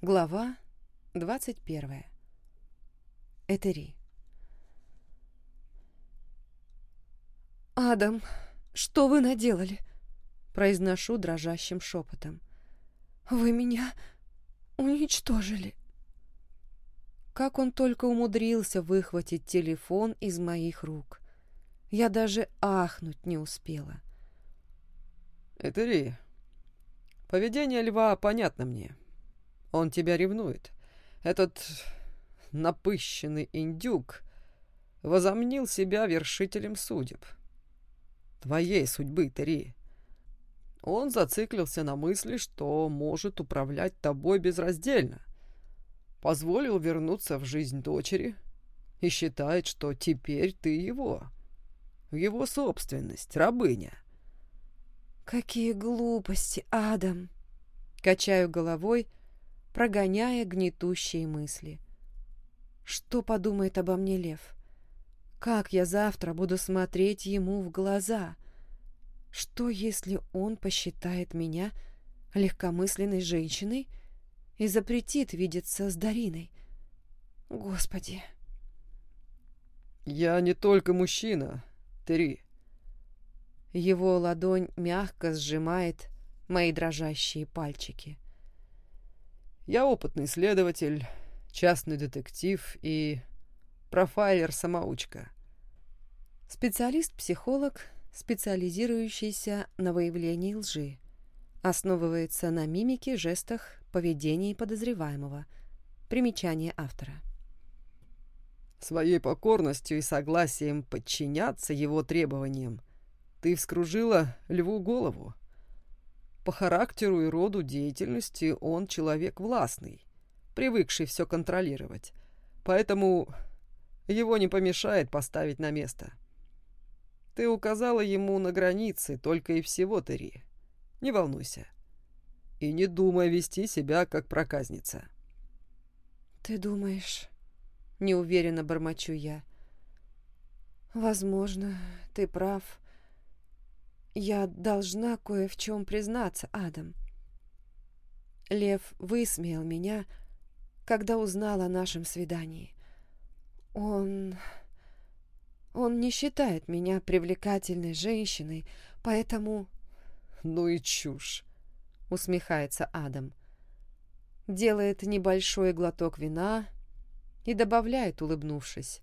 Глава 21. Этери. «Адам, что вы наделали?» Произношу дрожащим шепотом. «Вы меня уничтожили». Как он только умудрился выхватить телефон из моих рук. Я даже ахнуть не успела. «Этери, поведение льва понятно мне. Он тебя ревнует. Этот напыщенный индюк возомнил себя вершителем судеб. Твоей судьбы, Терри. Он зациклился на мысли, что может управлять тобой безраздельно. Позволил вернуться в жизнь дочери и считает, что теперь ты его. Его собственность, рабыня. «Какие глупости, Адам!» Качаю головой, прогоняя гнетущие мысли. Что подумает обо мне лев? Как я завтра буду смотреть ему в глаза? Что, если он посчитает меня легкомысленной женщиной и запретит видеться с Дариной? Господи! Я не только мужчина, Три. Его ладонь мягко сжимает мои дрожащие пальчики. Я опытный следователь, частный детектив и профайлер-самоучка. Специалист-психолог, специализирующийся на выявлении лжи. Основывается на мимике, жестах, поведении подозреваемого. Примечание автора. Своей покорностью и согласием подчиняться его требованиям ты вскружила льву голову. По характеру и роду деятельности он человек властный, привыкший все контролировать, поэтому его не помешает поставить на место. Ты указала ему на границы только и всего, Терри. Не волнуйся. И не думай вести себя как проказница. «Ты думаешь...» — неуверенно бормочу я. «Возможно, ты прав. Я должна кое в чем признаться, Адам. Лев высмеял меня, когда узнал о нашем свидании. Он... Он не считает меня привлекательной женщиной, поэтому... Ну и чушь, усмехается Адам. Делает небольшой глоток вина и добавляет, улыбнувшись.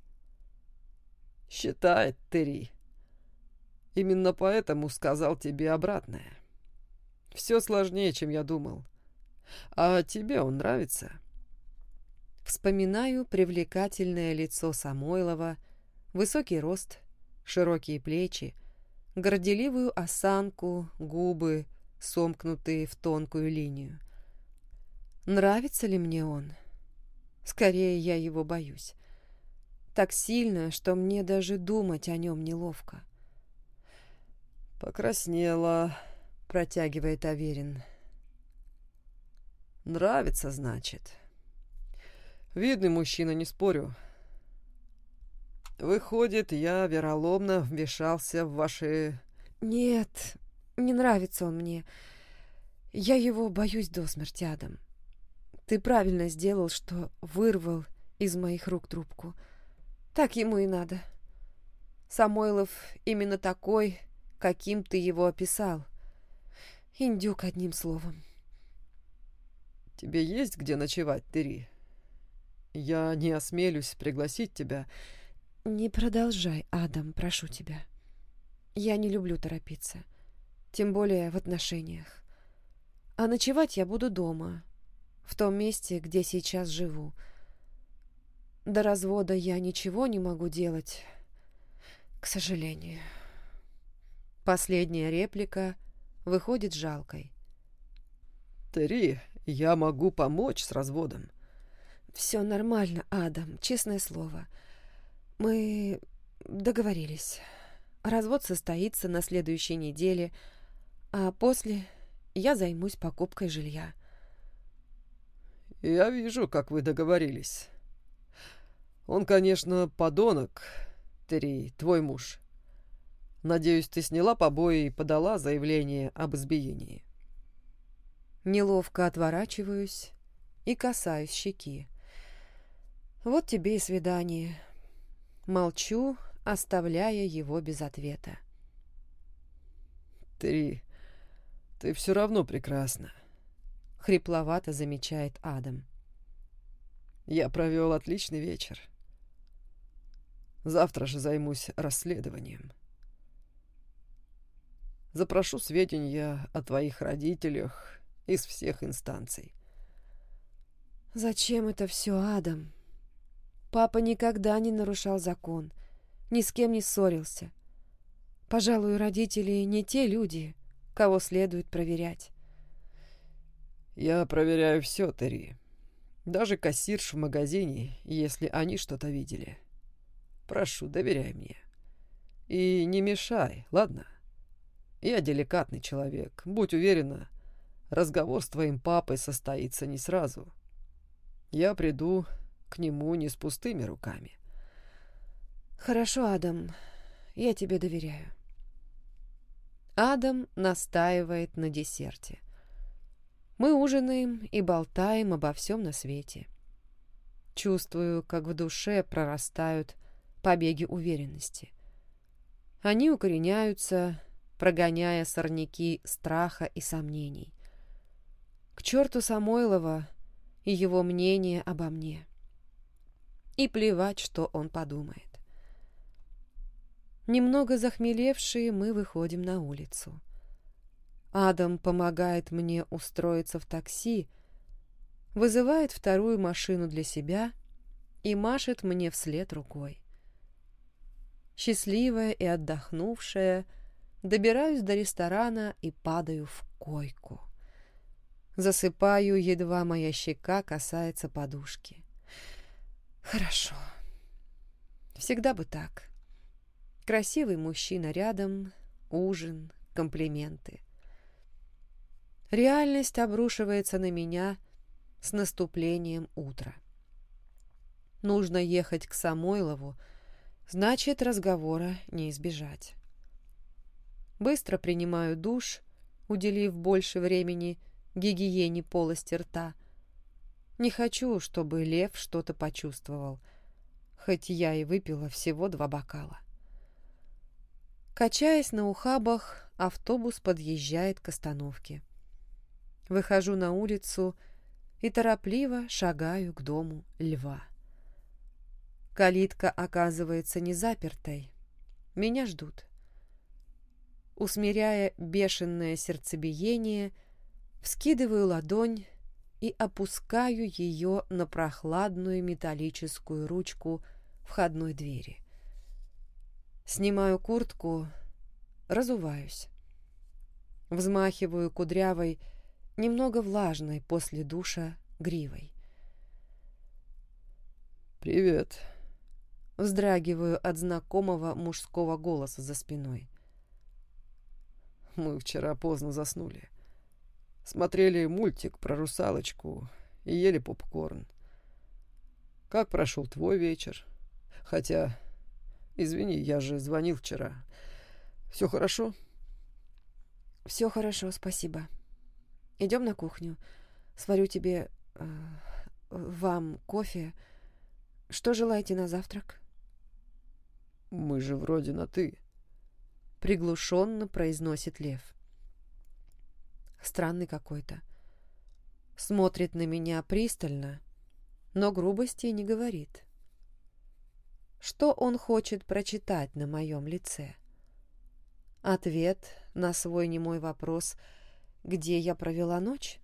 Считает Терри. Именно поэтому сказал тебе обратное. Все сложнее, чем я думал. А тебе он нравится?» Вспоминаю привлекательное лицо Самойлова, высокий рост, широкие плечи, горделивую осанку, губы, сомкнутые в тонкую линию. Нравится ли мне он? Скорее, я его боюсь. Так сильно, что мне даже думать о нем неловко. «Покраснела», — протягивает Аверин. «Нравится, значит». «Видный мужчина, не спорю. Выходит, я вероломно вмешался в ваши...» «Нет, не нравится он мне. Я его боюсь до смерти, Адам. Ты правильно сделал, что вырвал из моих рук трубку. Так ему и надо. Самойлов именно такой, каким ты его описал. Индюк, одним словом. Тебе есть где ночевать, Терри? Я не осмелюсь пригласить тебя. Не продолжай, Адам, прошу тебя. Я не люблю торопиться, тем более в отношениях. А ночевать я буду дома, в том месте, где сейчас живу. До развода я ничего не могу делать, к сожалению. Последняя реплика выходит жалкой. «Терри, я могу помочь с разводом». «Все нормально, Адам, честное слово. Мы договорились. Развод состоится на следующей неделе, а после я займусь покупкой жилья». «Я вижу, как вы договорились. Он, конечно, подонок, Терри, твой муж». Надеюсь, ты сняла побои и подала заявление об избиении. Неловко отворачиваюсь и касаюсь щеки. Вот тебе и свидание. Молчу, оставляя его без ответа. «Три, ты все равно прекрасна», — хрипловато замечает Адам. «Я провел отличный вечер. Завтра же займусь расследованием. Запрошу сведения о твоих родителях из всех инстанций». «Зачем это все, Адам? Папа никогда не нарушал закон, ни с кем не ссорился. Пожалуй, родители не те люди, кого следует проверять». «Я проверяю все, Терри. Даже кассирш в магазине, если они что-то видели. Прошу, доверяй мне. И не мешай, ладно? Я деликатный человек, будь уверена, разговор с твоим папой состоится не сразу. Я приду к нему не с пустыми руками. Хорошо, Адам, я тебе доверяю. Адам настаивает на десерте. Мы ужинаем и болтаем обо всем на свете. Чувствую, как в душе прорастают побеги уверенности. Они укореняются, прогоняя сорняки страха и сомнений. К черту Самойлова и его мнение обо мне. И плевать, что он подумает. Немного захмелевшие мы выходим на улицу. Адам помогает мне устроиться в такси, вызывает вторую машину для себя и машет мне вслед рукой. Счастливая и отдохнувшая, добираюсь до ресторана и падаю в койку. Засыпаю, едва моя щека касается подушки. Хорошо. Всегда бы так. Красивый мужчина рядом, ужин, комплименты. Реальность обрушивается на меня с наступлением утра. Нужно ехать к Самойлову, значит, разговора не избежать. Быстро принимаю душ, уделив больше времени гигиене полости рта. Не хочу, чтобы лев что-то почувствовал, хоть я и выпила всего два бокала. Качаясь на ухабах, автобус подъезжает к остановке. Выхожу на улицу и торопливо шагаю к дому льва. Калитка оказывается не запертой. Меня ждут. Усмиряя бешеное сердцебиение, вскидываю ладонь и опускаю ее на прохладную металлическую ручку входной двери. Снимаю куртку, разуваюсь. Взмахиваю кудрявой, немного влажной после душа гривой. «Привет», — вздрагиваю от знакомого мужского голоса за спиной. «Мы вчера поздно заснули. Смотрели мультик про русалочку и ели попкорн. Как прошел твой вечер? Хотя Извини, я же звонил вчера. Все хорошо? Все хорошо, спасибо. Идем на кухню. Сварю тебе... Э, вам кофе. Что желаете на завтрак? Мы же вроде на «ты». Приглушенно произносит Лев. Странный какой-то. Смотрит на меня пристально, но грубости не говорит. Что он хочет прочитать на моем лице? Ответ на свой немой вопрос «Где я провела ночь?»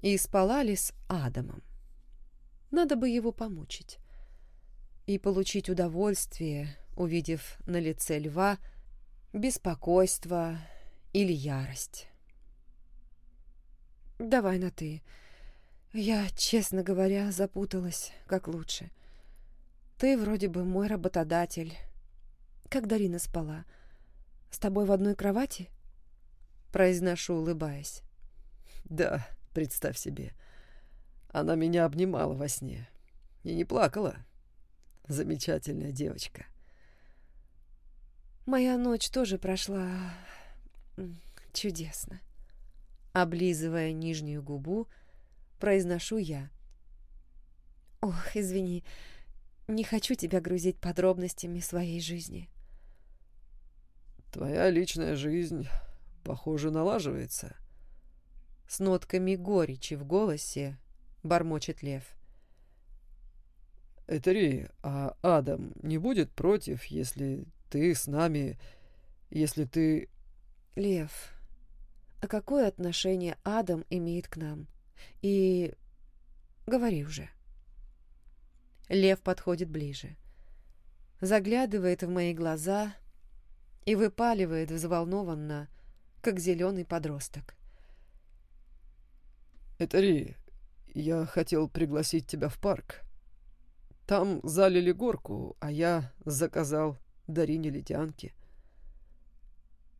И спала ли с Адамом? Надо бы его помучить и получить удовольствие, увидев на лице льва беспокойство или ярость. «Давай на «ты». Я, честно говоря, запуталась, как лучше. Ты вроде бы мой работодатель. Как Дарина спала? С тобой в одной кровати? Произношу, улыбаясь. Да, представь себе. Она меня обнимала во сне. И не плакала. Замечательная девочка. Моя ночь тоже прошла чудесно. Облизывая нижнюю губу, произношу я. Ох, извини, не хочу тебя грузить подробностями своей жизни. Твоя личная жизнь, похоже, налаживается. С нотками горечи в голосе бормочет Лев. Этери, а Адам не будет против, если ты с нами, если ты... Лев, а какое отношение Адам имеет к нам? И... Говори уже. Лев подходит ближе. Заглядывает в мои глаза и выпаливает взволнованно, как зеленый подросток. «Этери, я хотел пригласить тебя в парк. Там залили горку, а я заказал Дарине ледянки».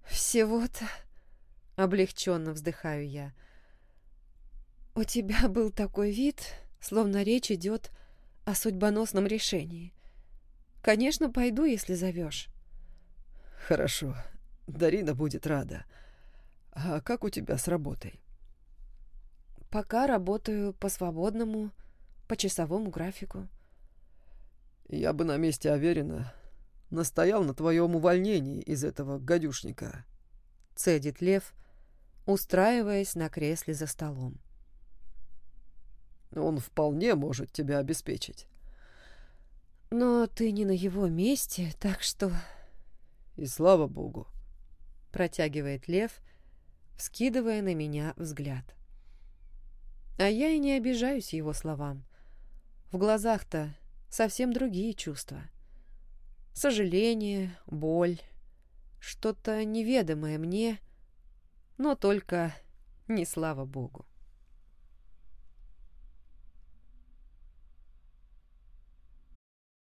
«Всего-то...» — облегченно вздыхаю я. «У тебя был такой вид, словно речь идет о судьбоносном решении. Конечно, пойду, если зовешь. Хорошо, Дарина будет рада. А как у тебя с работой? Пока работаю по свободному, по часовому графику. Я бы на месте Аверина настоял на твоем увольнении из этого гадюшника. Цедит Лев, устраиваясь на кресле за столом. Он вполне может тебя обеспечить. Но ты не на его месте, так что... И слава богу. Протягивает лев, вскидывая на меня взгляд. А я и не обижаюсь его словам. В глазах-то совсем другие чувства. Сожаление, боль, что-то неведомое мне, но только не слава богу.